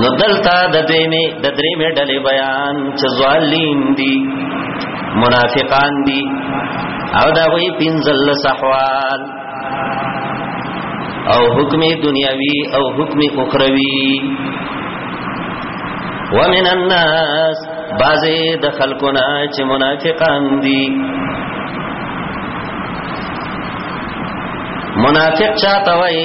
نو دلته د دوی می د درې می ډلې بیان چې زوالین دي منافقان دي او دا وی پنځل صحوال او حکم دنیاوی او حکم اخروی ومن الناس بازه د خلقنا چې منافقان دي منافق چاته وای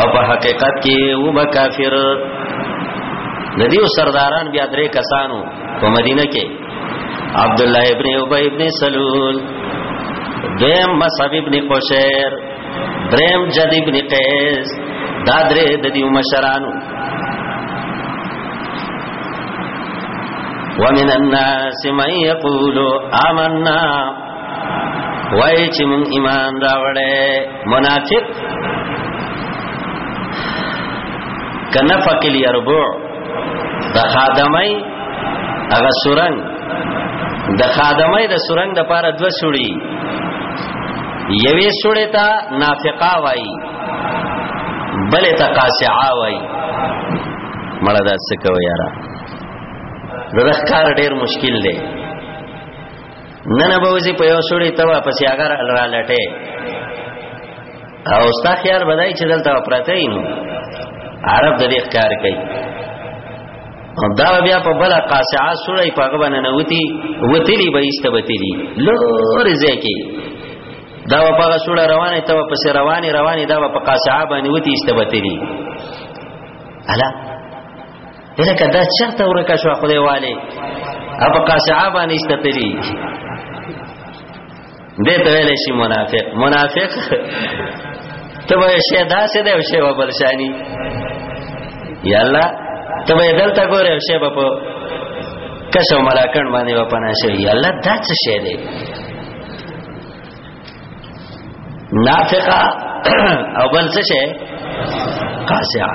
او په حقیقت کې و به کافر د دیو سرداران بیا درې کسانو په مدینه کې عبد الله ابن ابي ابن سلول دیم مصعب ابن قشير دریم جد ابن قیس دا درې د دیو مشرانو ومن الناس من يقول آمنا وای چې مون ایمان راوړې منافق کنه فقل يربو د خادمای هغه سورنګ د خادمای د سورنګ د پاره دو سړي یوې سړې ته نافقا وای بلې ته قاسعا وای مړه دا څه کوي یارا د ښکار ډیر مشکل دی نه نه بوزي په یو سړی ته واپس یاګر را لټه او ستا خیال بدای چې دلته پراته اینو عرب د دې ښکار کوي او دا بیا په بل قاصعه سړی په هغه باندې نوتی وتلی به ایسته وتلی لور زکی دا په هغه سړی روانه ته په سر رواني رواني دا په قاصعه باندې وتی ایسته وتلی الا لکه دا چرته ورکه شو خدای والي اب قاسعه باندې استتلی دې ته ویل شي منافق منافق ته به شي داسې دی او شی به بل شانی یا الله ته به دلته ګوره او شی به په کښو ملاکن باندې و پناه شي یا الله دا څه شی دی نافقه او بل څه شی قاسعه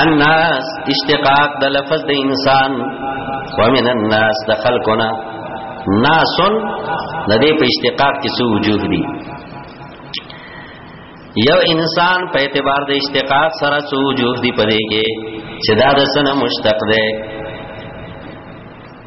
الناس اشتقاق د لفظ د انسان ومن الناس د خلقنا ناس د دې په اشتقاق کې څو وجوه دي یو انسان په اعتبار د اشتقاق سره څو وجوه دي پدې کې چې دا د سن مشتق ده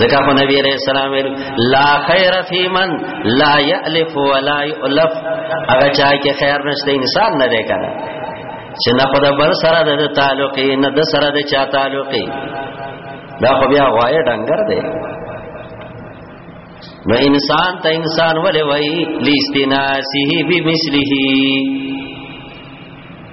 ځکه خو نبی علیہ السلام ویل لا خیر فی من لا یالف ولا یؤلف هغه چا کې خیر نشته انسان نه دی کنه چې نه په بل سره د تعلق نه د سره د چا تعلق دا خو بیا وای ډنګر دی نو انسان ته انسان ولې وای لیستناسه بمثله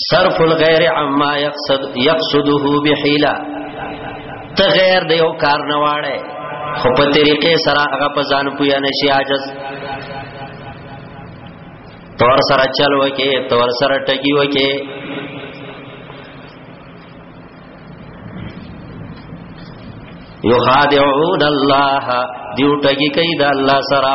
صرف الغیر عما یقصد یقصده بحیله ته غیر د یو کار نه واړې خو په طریقې سره هغه په ځان پویا نشي عاجز تور سره چل وکي تور سره ټکی وکي یخادعون الله دیو ټکی کوي د الله سره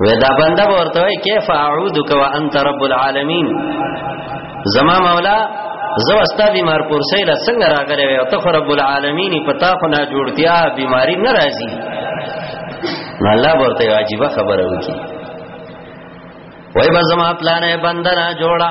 ودا بنده ورته وای کیف اعودک وانت رب العالمین زما مولا زو استا بیمار پورسې لا څنګه راغلی وي او ته رب العالمین پتا خو نه جوړتیا بیماری نه راځي نو الله ورته واجبہ خبره وکي وای به زما پلان بندنا جوړا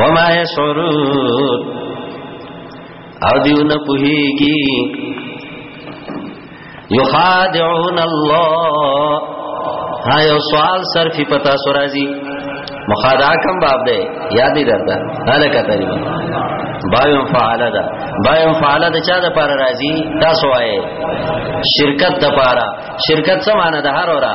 وما يشعرون او دیو نه پوهیږي یخادعون الله ها یو سوال صرفی پتا سورازی مخادعه کم باب ده یادی درته هله کته دی بایم فعاله ده بایم فعاله ده چا د پر راضی تاسو وای شرکت د پاره شرکت څه معنی ده هر اورا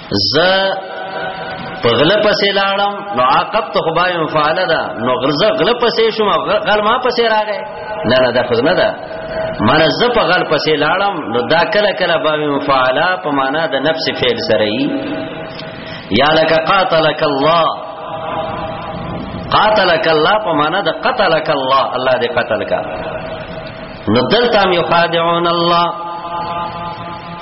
ز په غله پسې لاړم نو عاقب ته خو بایم فعاله ده نو غرزه غله پسې شوم غل ما پسې راغې نه نه دا خو نه ده من ز په غل پسې لاړم نو دا کله کله بایم فعاله په معنا د نفس فعل سره ای یا لک قاتلک الله قاتلک الله په معنا د قتلک الله الله دې قتل کا نو دلته یو خادعون الله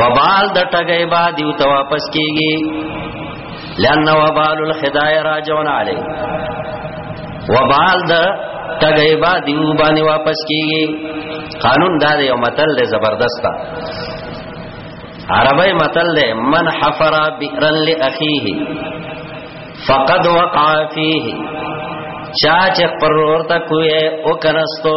وبال د ټګي با دیو ته واپس کیږي لئن وبال الخداع راجعون علی وبال د ټګي با دیو باندې واپس کیږي قانون دا یو متل دی زبردست عربی متل دی من حفر بئرا لاخیه فقد وقع فيه چا چې پرور تا کوې او کنستو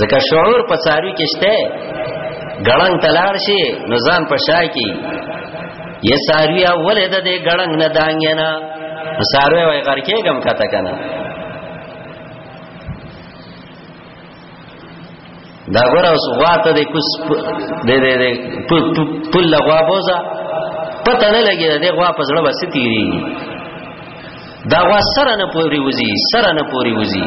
ځکه شعور په ساروي کې شته ګړنګ تلاړ شي نو ځان په شای کې یې ساروي اولې د دې ګړنګ نه دانګ نه ساروي وای غر کې غم کته کنه دا ګور اوس غواته د کوس د د د پل لغوا بوزا پته نه لګي د غوا په زړه وسې تیری دا غوا سره نه پوری وزي سره نه پوری وزي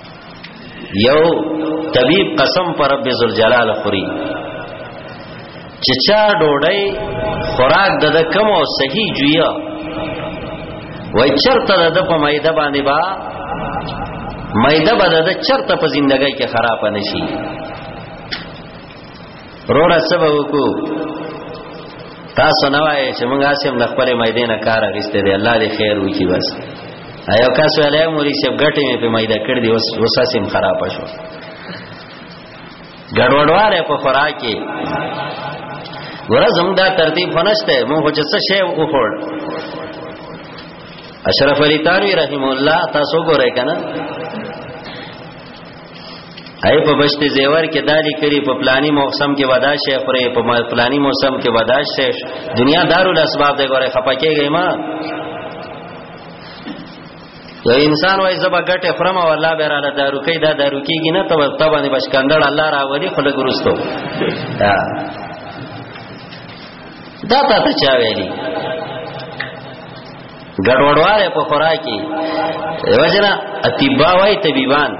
یو طبيب قسم پر رب ذل جلال خوري چې چا ډوډۍ خوراک د کم او صحیح جویا وای چرته د په مایده باندې با مایده باندې د چرته په ژوندۍ کې خراب نشي روره سبب کو تاسو نه وای چې موږ اسیم د خپل میدان کار غسته دی الله دې خیر وکړي بس ایو کس ویلې موري چې غټې مې په میدان کړ دی اوس وساسیم خراب شو ګډوډواله په خوراکي ورځم دا ترتیب فنشته موږ چې څه شی وخوړ اشرف علی تانوی رحم الله تاسو ګورئ کنه ای په بشت زیور کې دالی کری په پلانی موسم کې ودا شي خوري په پلانی موسم کې ودا شي دنیا دارو د اسباب دی ګوره خپکیږي ما یو انسان وای زبا ګټه خرمه والله به را دارو کې دا دارو کېږي نه ته ته باندې بشکندړ الله را ولي خلک ورستو دا تا ته چا ویلی ګډوډواله په خوراکي وجنه اتبا وای طبيبان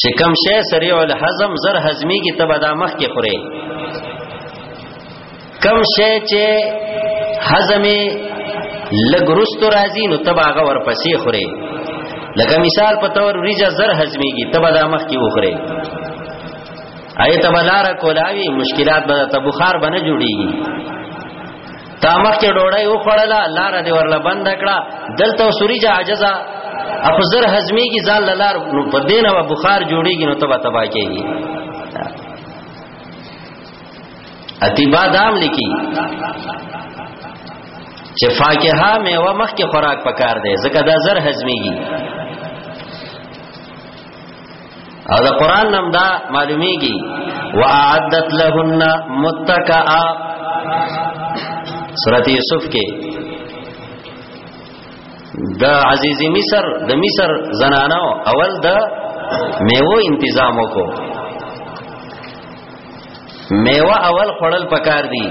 چې کم شی سریع الهضم زر هضمي کی تبه دا مخ کې خوري کم شی چې هضم لګرست راځي نو تبه هغه ورپسې خوري لکه مثال په تور ریجه زر هضمي کی تبه دا مخ کې وخوري آیت بلار کولاوی مشکلات به ته بخار بنه جوړیږي تا مخ کې ډوړای او خړلا لار دې ورلا بند کړه دلته سوري جا عجزا اخو زر هضمي کی ځان لار نو په دینه و بخار جوړیږي نو تبا تبا کیږي اتبا دام لکی چې فاکهه میوه مخ کې خوراک پکار دی ځکه دا زر هضميږي او دا قران نم دا معلومیږي واعدت لهن متکئا سورۃ یوسف کې د عزیز مصر د مصر زنانو اول د میوه انتظام وکړو میوه اول خړل پکار دی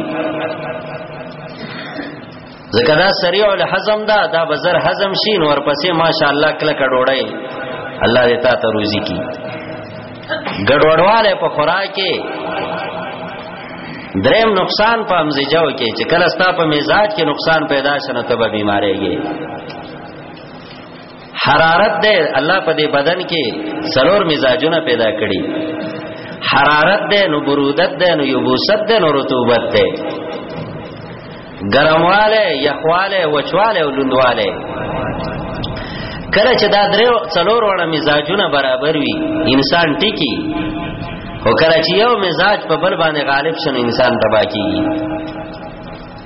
ځکه دا سریع الحزم دا دا بزر حزم شي نو ورپسې ماشاءالله کله کډوړی الله دې تا ته روزي کی ګډوډواله په خوراکه دریم نقصان په امزجاو کې چې کله ستا په مزاج کې نقصان پیدا شنه ته به بیمارېږي حرارت دی الله په دې بدن کې سلور مزاجونه پیدا کړي حرارت دی نو برودت دی نو یبوست دی نو رطوبت دی ګرمواله یخواله وچواله او لوندواله کله چې دا درې څلور وړه مزاجونه برابر وي انسان ټیکی او کله چې یو مزاج په بل باندې غالب شنه انسان تباہ کیږي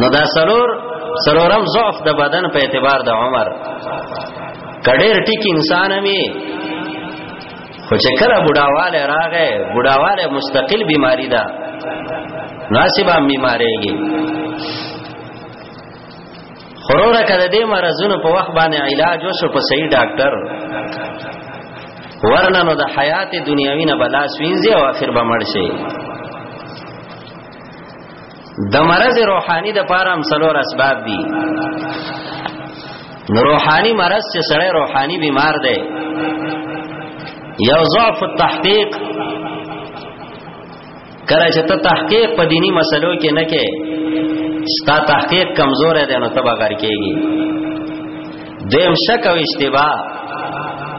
نو دا سلور سلورم ضعف د بدن په اعتبار د عمر کډیر ټیک انسان می خو چې کله بډاواله راغې بډاواله مستقل بیماری ده ناسبه بیماریږي خروره کده دې مرزونو په وخت باندې علاج وشو په صحیح ډاکټر ورننو د حیات دنیاوی نه بلاس وینځي او اخر به مړ شي د مرض روحاني د پاره هم څلور اسباب دي نو روحاني مرض چې سړی روحاني بیمار دی یو ضعف التحقیق کله چې ته تحقیق په دینی مسلو کې نه کې ستا تحقیق کمزور دی نو تبا غر کېږي دیم شک او اشتباه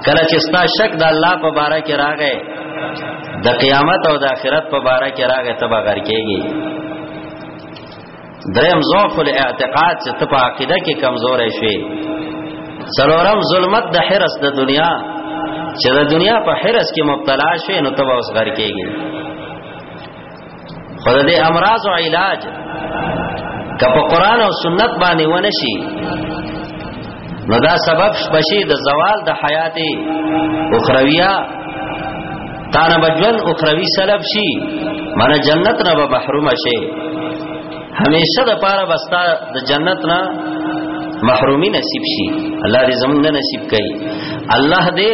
کله چې ستا شک د الله په باره کې راغې د قیامت او د آخرت په باره کې راغې تبا غر کېږي دریم ضعف الاعتقاد چې ته په عقیده کې کمزورې شوې څلورم ظلمت د حرس د دنیا چې د دنیا په حرس کې مبتلا شوې نو تبا اوس غر کېږي خود دې امراض او علاج که په قران او سنت باندې ونشي نو دا سبب بشي د زوال د حیات اخرویه تانه بجوند اخروی سلب شي معنی جنت نه به محروم شي همیشه د پاره بستا د جنت نه محرومی نصیب شي الله دې زمونږ نصیب کړي الله دې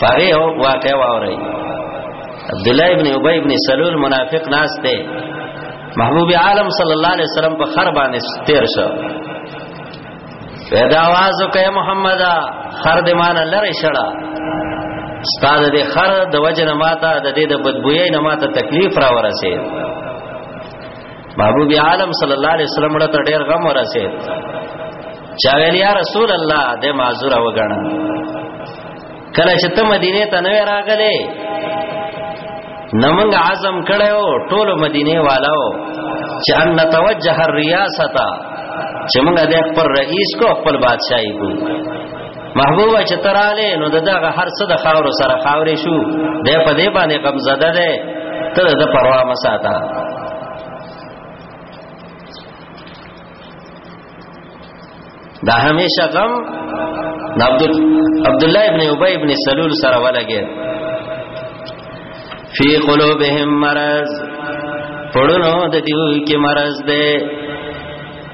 فاغه او واقع واوري عبد الله ابن ابي ابن سلول منافق ناس ته محبوب عالم صلی الله علیه وسلم په خر باندې تیر شو پیدا आवाज وکي محمد خر دې مان لری شړا استاد دې خر د وجه نه ماته د دې د بدبوې نه ماته تکلیف را ورسې محبوب عالم صلی الله علیه وسلم له تر ډیر غم ورسید چا ویل یا رسول الله د معذور وګڼه کله چې ته مدینه ته نه راغلې نمنګ عزم کړو ټول مدینه والو چې ان نتوجه الرياسه چې موږ د خپل رئیس کو خپل بادشاہي کو محبوب چې تراله نو دغه هر څه د خاور سره خاورې شو د په دې باندې غم زده ده ته د پروا مساته دا همیشه غم د عبد عبد الله ابن ابي ابن سلول سره ولګي فی قلوبهم مرض پړونو د دیو کې مرض ده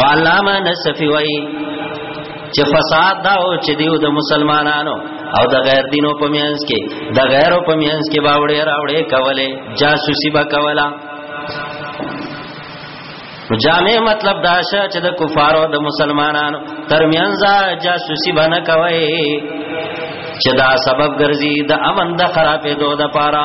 وعلامه نصفی وای چې فساد دا او چې دیو د مسلمانانو او د غیر دینو په میانس کې د غیرو په میانس کې باوړې راوړې کولې جاسوسي با کولا جامع مطلب دا شه چې د کفارو د مسلمانانو ترمنځ جاسوسي باندې کوي چې دا سبب ګرځي د امن د خرابې دوه د پاره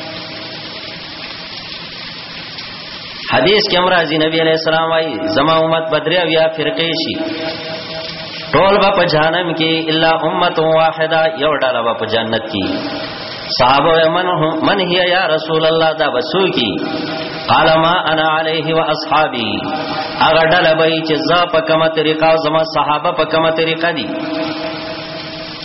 حدیث کې امرازي نبی عليه السلام وايي زما امت بدریا بیا فرقه شي ټول به په جهنم کې الا امه واحده یو ډله به په جنت کې صحابه من من هي یا رسول الله دا وسو کی قال ما انا عليه واصحابي اگر ډله به چې ز په کومه طریقه زما صحابه په کومه طریقه دي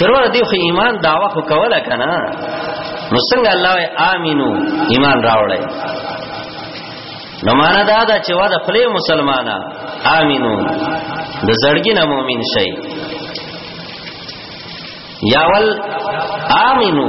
چرور دی خو ایمان داوا خو کوله کنه نو څنګه الله امینو ایمان راوړی نو معنا دا دا چې وا د خپل مسلمانا امینو د زړګي نه مؤمن شي یاول امینو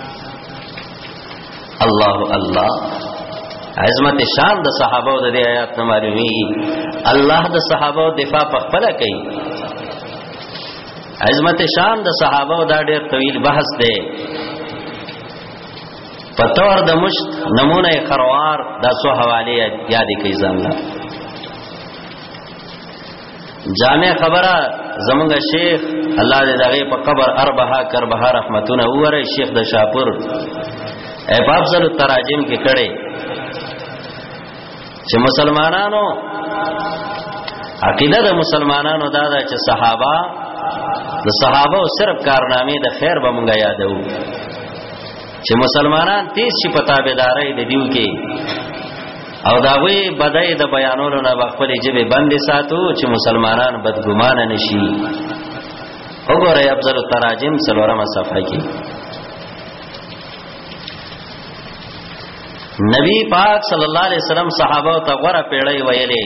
الله الله عظمت شان د صحابه د دې آیات نه معلومي الله د صحابه دفاع په خپل کوي عظمت شان د صحابه دا ډېر طویل بحث دی پتور د مشت نمونه خروار د سو حواله یاد کی ځان الله جامع خبره زمونږ شیخ الله دې دغه په قبر اربها کربها رحمتونه وره شیخ د شاپور اے په افضل التراجم کې کړي چې مسلمانانو عقیده د مسلمانانو دا ده چې صحابه د صحابه او صرف کارنامې د خیر به مونږه یادو چې مسلمانان تیز شي په تابعداري د دیو کې او دا وی بدای د بیانولو نه خپل جبه بند ساتو چې مسلمانان بدګمان نشي وګوره افضل التراجم سلورمه صفحه کې نبی پاک صلی الله علیه وسلم صحابه ته غره پیړی ویلې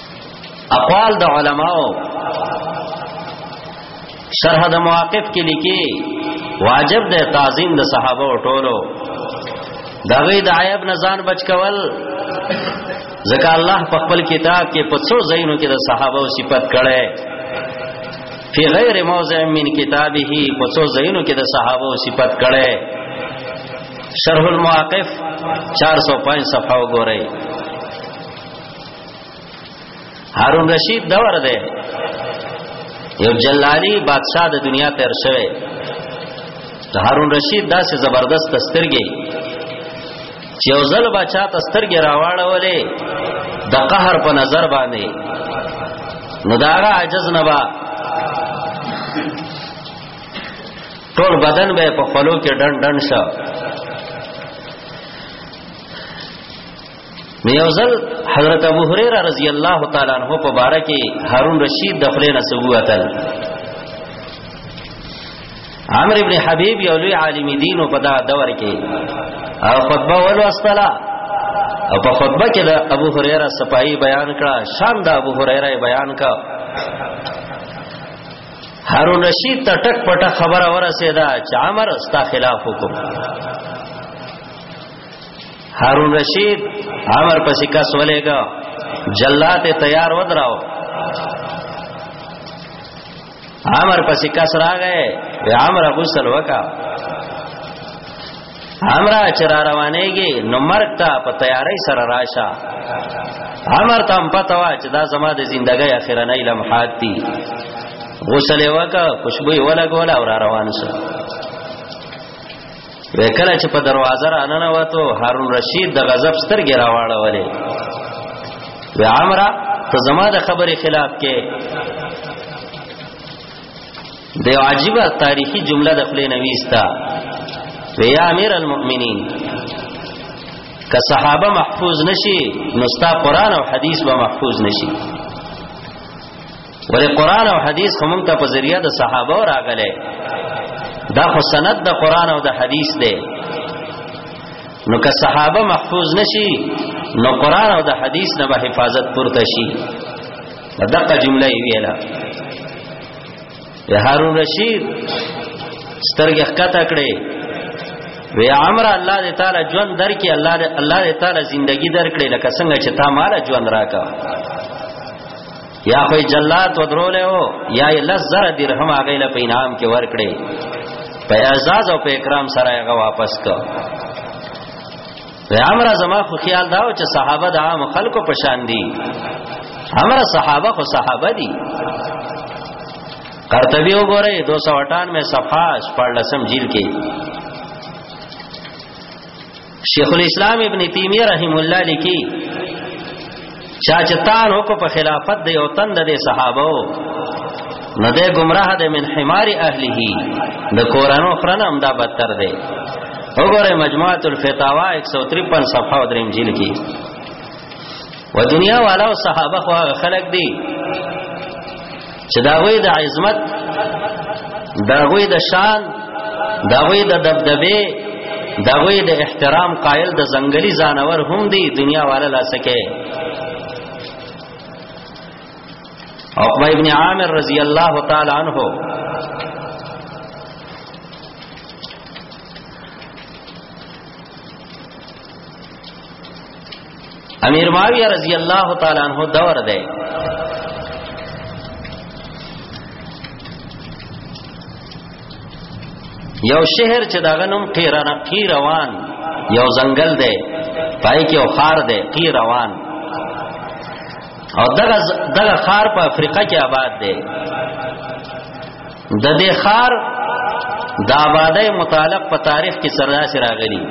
اقوال د علماو شرح د مواقف کې لیکي واجب د تعظیم د صحابه او ټولو دغه د عیب نه ځان بچ کول ځکه الله په خپل کتاب کې په څو ځایونو کې د صحابه او صفت کړي فی غیر موضع من کتابه په څو ځایونو کې د صحابه او صفت کړي شرح المواقف 405 صفحه وګورئ هارون رشید دور دی یو جلالی بادشاہ د دنیا تیر شوی د هارون رشید داسې زبردست سترګې چې یو ځل بچا ته سترګې راواړولې د قهر په نظر باندې نو دا هغه عجز نه با ټول بدن به په خلو کې ډن ډن شو نو یو ځل حضرت ابو هريره رضی الله تعالی عنہ په باره کې هارون رشید د خلې نه سووتل عمر ابن حبیب یو لوی عالم دین او په دا دور کې او خطبه ول واستلا او په خطبه کې د ابو هريره صفائی بیان کړه شان د ابو هريره بیان کا هارون رشید ته ټک پټه خبره ورسېده چې عمر ستا خلاف حکم هارون رشید عمر پسې کس ولېګا جلات تیار ودراو عمر پسې کس راغې وی عمر غسل وکا عمر چر روانېږي نو مرګ ته په تیارې سره راشه عمر ته هم پته وا چې دا زما د ژوندۍ اخرنۍ لمحات دي غسل وکا خوشبو ولګول او را روان شو وکړه چې په دروازه را نه وته هارون رشید د غضب سترګې راواړولې و عمره ته زما د خبرې خلاف کې د عجیب تاریخي جمله د خپل نویستا ویا امیر المؤمنین که صحابه محفوظ نشي نو ستا قران او حدیث به محفوظ نشي ولې قران او حديث کوم ته په ذریعہ د صحابه راغله دا خو سند د قران او د حديث دی نو که صحابه محفوظ نشي نو قران او د حديث نه به حفاظت پورته شي دغه جمله یې ویله هارون رشید سترګې ښکته کړې وی عمر الله دې تعالی ژوند درکې الله دې الله دې تعالی ژوندۍ درکړي لکه څنګه چې تا مال ژوند راکا یا خو جلات ودرولې او یا لزر درهم هغه له پینام کې ورکړي په اعزاز او په اکرام سره هغه واپس کو دا امر زما خو خیال دا چې صحابه د عام خلکو په شان دي امر صحابه خو صحابه دي کرتبی وګوره 298 میں صفحه 14 جیل کې شیخ الاسلام ابن تیمیه رحم الله لیکي چا چې تان وکړو په خلافت د یو تند د صحابه نه ده گمراه ده من حمار اهله د قرانو خرن هم دا بدتر ده وګوره مجموعه الفتاوا 153 صفحه دریم جلد کې و دنیا والا او صحابه خو هغه خلق دي چې دا وې د عظمت دا وې د شان دا وې د دبدبه دا وې د احترام قائل د زنګلي ځانور هم دي دنیا والا لا سکے عقبہ ابن عامر رضی اللہ تعالی عنہ امیر معاویه رضی الله تعالی عنہ دور دی یو شهر چې داغه نوم قیران قیروان یو ځنګل دی پای کې یو خار دی قیروان او دغه دغه خار په افریقا کې آباد دی د دې خار د آبادی متعلق په تاریخ کې سرداسي راغلي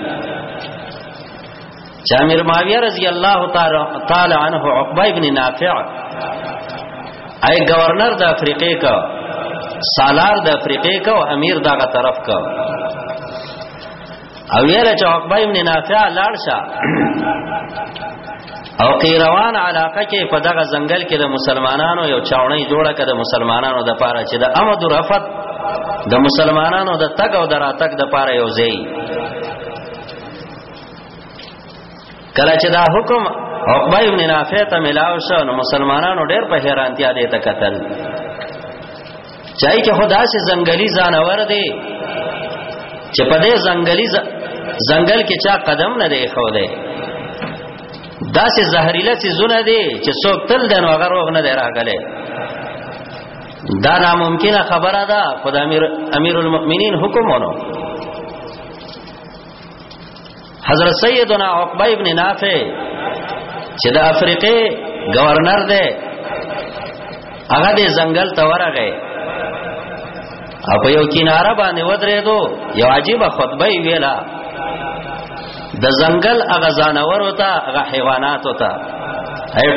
چې امیر معاویه رضی الله تعالی عنہ عقبه ابن نافع ای گورنر د افریقې کا سالار د افریقې کا او امیر دغه طرف کا او یره چې عقبه ابن نافع لاړ شه او قیروان علاقه کې په دغه ځنګل کې د مسلمانانو یو چاونۍ جوړه کړه د مسلمانانو د پاره چې د امد رفت د مسلمانانو د تګ او دراتک د پاره یو ځای کله چې دا حکم عقبه ابن نافع ته ملاو شو نو مسلمانانو ډېر په حیرانتیا دې ته قتل چای کې خدا سي ځنګلي ځانور دی چې په دې ځنګلي ځنګل کې چا قدم نه دی خو دی دا سي زهريله سي زونه دی چې څوک تل دنو هغه روغ نه دی راغله دا ناممکنه خبره ده خدای امیر امیر المؤمنین حکم ونه حضرت سیدنا عقبہ ابن نافع چې د افریقې گورنر دی هغه د ځنګل ته ورغی او په یو کیناره باندې ودرېدو یو عجیب خطبه ویلا د ځنګل هغه ځانور او ته هغه حیوانات او ته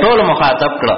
ټول مخاطب کړه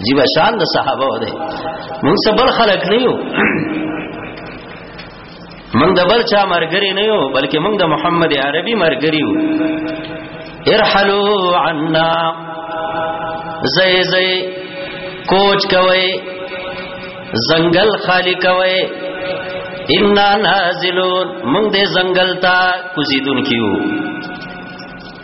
عجیب شان د صحابه و دی موږ صبر خلق نه یو موږ د بل چا مرګري نه یو بلکې موږ د محمد عربي مرګري یو ارحلوا عنا زي زي کوچ کوي زنګل خالی کوي ان نازلون موږ د زنګل ته کوزیدون کیو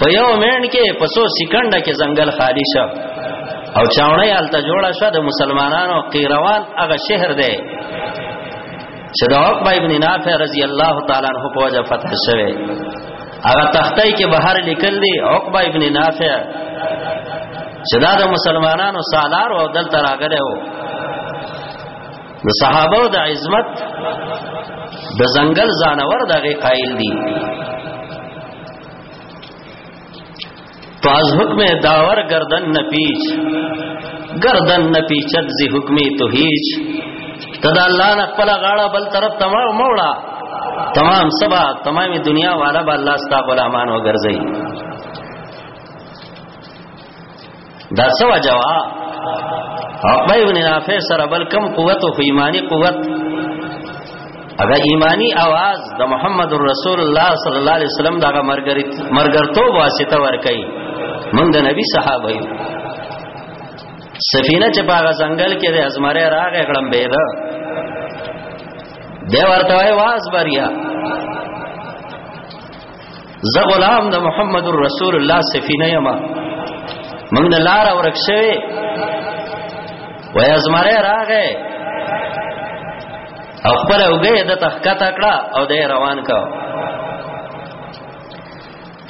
په یو مین کې په سو سکند کې ځنګل خالی شو او چاونه یالته جوړه شو د مسلمانانو قیروان هغه شهر دی چې د عقبه ابن نافع رضی الله تعالی عنہ په وجه فتح شوه هغه تختای کې بهر لیکل دی عقبه ابن نافع چې دا د مسلمانانو سالار او دلته راغلی وو د صحابه د عظمت د ځنګل ځانور دغه قائل دي تو از حکم داور گردن نپیچ گردن نپیچت زی حکمی تو هیچ تدا اللہ نه خپل غاړه بل طرف تمام موړه تمام سبا تمام دنیا والا با الله ستا غلامان وګرځي دا څه وجوا عقبه ابن نافع سره بل کم قوت او ایمانی قوت هغه ایمانی आवाज د محمد رسول الله صلی الله علیه وسلم دغه مرګریت مرګرتوب واسطه ور کوي موږ د نبی صحابه یو سفینه چې باغ ځنګل کې د ازمره راغې کړم به ده د ورته واز بریا زه غلام د محمد رسول الله سفینه یم موږ نه لار ورک شوی وای ازمره راغې او خپل اوګه د تخکت کړه او د روان کا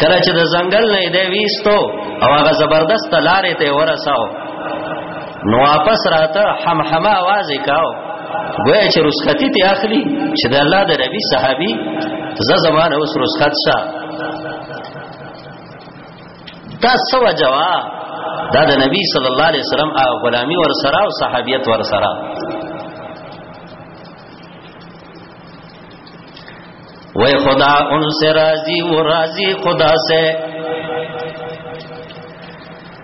کله چې د ځنګل نه دی ویستو او هغه زبردست لارې ته ورساو نو واپس راته حم حم आवाज وکاو ګویا چې رسختی ته اخلي چې د الله د نبی صحابي ز زمانه اوس رسخت شه دا سو جواب دا د نبی صلی الله علیه وسلم او غلامی ور سره او صحابیت ور سره وای خدا ان سے راضی و راضی خدا سے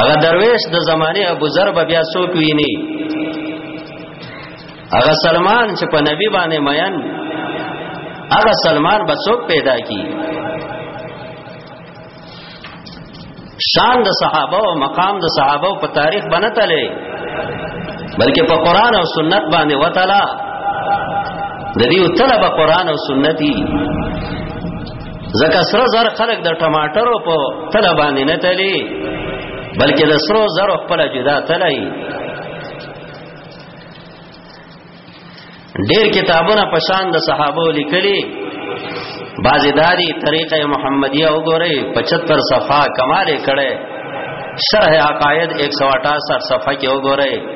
هغه درویش د زمانه ابو ذر بیا څوک ویني هغه سلمان چې په نبی باندې مین هغه سلمان به څوک پیدا کی شان د صحابه او مقام د صحابه په تاریخ باندې تله بلکې په قران او سنت باندې وتلا د دې طلب قران او سنتي زکه سره زر خلق د ټماټرو په تله باندې نه تلی بلکې د سرو زر خپل جدا تلای ډېر کتابونه په شان د صحابه لیکلي بازی داری طریقه محمدیه وګورئ 75 صفحه کمال کړي شرح عقاید 168 صفحه کې وګورئ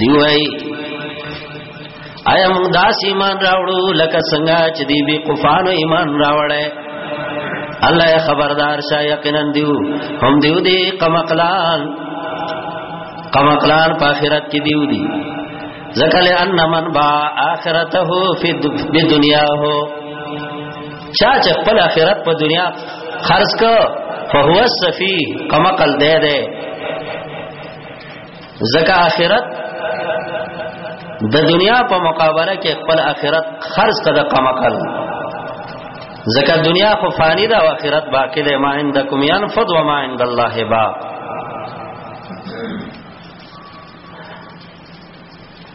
دی وای آیا موږ داس ایمان راوړو لکه څنګه چې دی بی قفانو ایمان راوړی الله خبردار شه یقینا دیو هم دیو دی قمقلان قمقلان په آخرت کې دیو دی ذکر ان من با آخرته فی دنیا هو چا چې خپل آخرت په دنیا خرج کو فهو السفی قمقل دے دے زکه اخرت د دنیا په مقابله کې خپل اخرت خرج کړه کما کړ زکه دنیا خو فانی ده او اخرت باقی ده ما عندکم ينفد و ما عند الله باق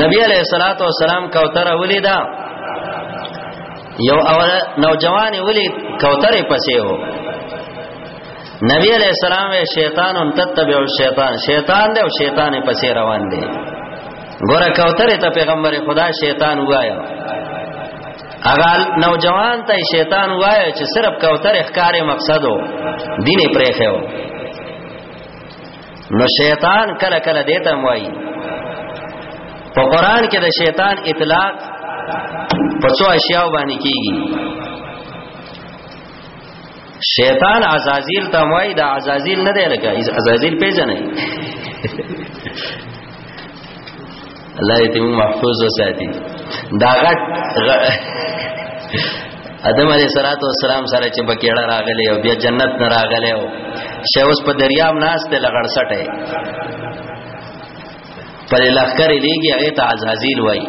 نبی علیہ الصلوۃ والسلام کوتر ولیدا یو اول نوجوان ولی کوتر پسې وو نبی علیہ السلام وی شیطان ان تتبع الشیطان شیطان دی او شیطان پسې روان دی ګوره کوتر ته پیغمبر خدا شیطان وایا اغه نوجوان ته شیطان وایا چې صرف کوتر ښکارې مقصدو دینه پرې خو نو شیطان کله کله دیتا موایی په قران کې د شیطان اطلاق په څو اشیاء باندې کیږي شیطان عزازیل ته موای دا عزازیل نه دی لکه عزازیل پیژنې الله دې تیمو محفوظ وساتي دا غټ ادم علیه صلوات و سلام سره چې بکیړه راغلی او بیا جنت نه راغلی او شه اوس په دریاب ناس ته لغړ سټه پر لخر لیږي هغه ته عزازیل وای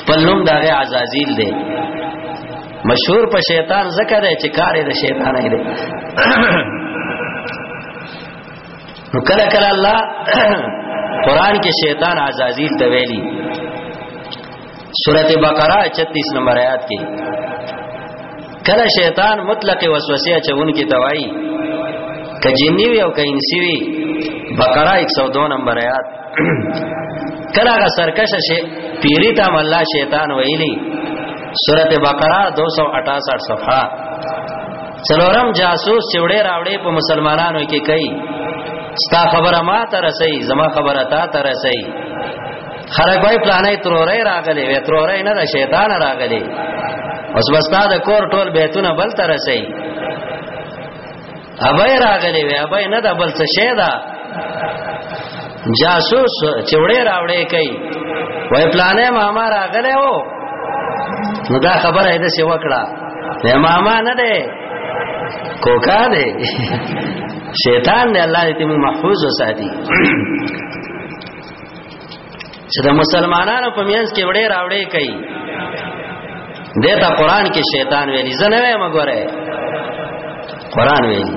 خپل نوم دغه عزازیل دی مشهور په شیطان ذکر دی چې کار یې د شیطان دی نو کله کله الله قران کې شیطان عزازیل ته ویلي سورته بقره 36 نمبر آیات کې کله شیطان مطلق وسوسه چون کې توای ک جنی وی او ک انسی وی بقره 102 نمبر آیات کله غ سرکش شي پیری ته الله شیطان ویلی سورته بقره 268 صفحه څلورم جاسوس چې وړې راوړې په مسلمانانو کې کوي ستا خبره ما ته رسي زما خبره تا ته رسي خلک وای پلانې ترورې راغلي وې ترورې نه د شیطان راغلي اوس بستا د کور ټول بیتونه بل ته رسي ابای راغلي وې ابای نه د بل څه شي دا جاسوس چوړې راوړې کوي وای پلانې ماما راغله وو نو دا خبره دې څه وکړه نه ماما نه ده کوکا ده شیطان دې الله دې موږ محفوظ وساتي چې د مسلمانانو په میانس کې وړې راوړې کوي دته قران کې شیطان ویلي زنه وایم ګوره قران ویلي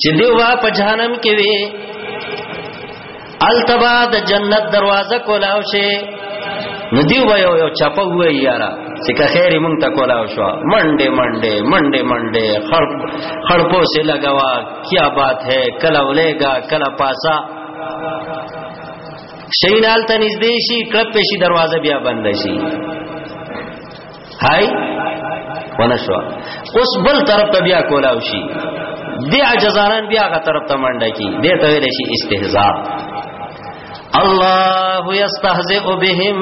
چې دی وا په جهنم کې وي التبا د جنت دروازه کولاو شي نو دی وای یو چاپه وای یارا چې که خیر مونږ ته کولاو شو منډه منډه منډه منډه خړ خړپو سے لگاوا کیا بات ہے کلا ولېګا کلا پاسا شینال ته نږدې شي کړپ شي دروازه بیا بند شي هاي ونشو اوس بل طرف ته بیا کولاو شي دی عجزانان بیا غ طرف ته منډه کی دی ته ویل شي استهزاء الله یستهزئ بهم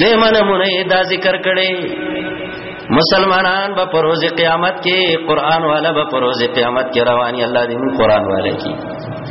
دیمنه مونږه دا ذکر کړي مسلمانان به پروز قیامت کې قران والا به پروز قیامت کې رواني الله دې قران والا کې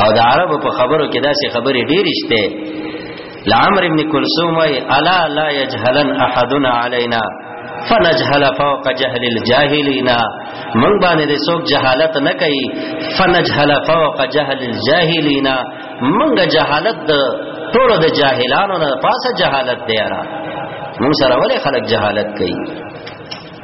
او د عربو په خبرو کې داسې خبرې ډېرې شته لعمر ابن کلثوم وای الا لا يجهلن احدنا علينا فنجهل فوق جهل الجاهلین من باندې د څوک جهالت نه کوي فنجهل فوق جهل الجاهلین منګه جهالت د ټولو د جاهلانو نه پاسه جهالت دی را مون سره ولې خلک جهالت کوي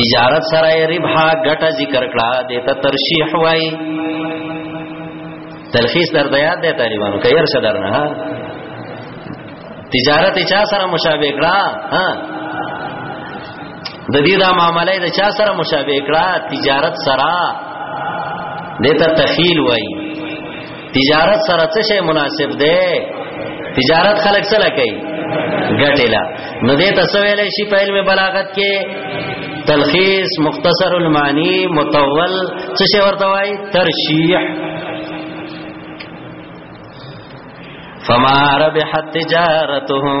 تجارت سره ربح ګټه ذکر کړه د ته ترشیح وای تلخیص در د یاد دی طالبانو کیر څه درنه ها تجارت چا سره مشابه کړه ها د دې دا معاملې د چا سره مشابه کړه تجارت سره د ته تخیل وای تجارت سره څه شی مناسب دی تجارت خلک سره کوي ګټلا نو دې تاسو ویلې شي په علم بلاغت کې تلخیص مختصر المعنی مطول څه شی ورته وای ترشیح فما ربحت تجارتهم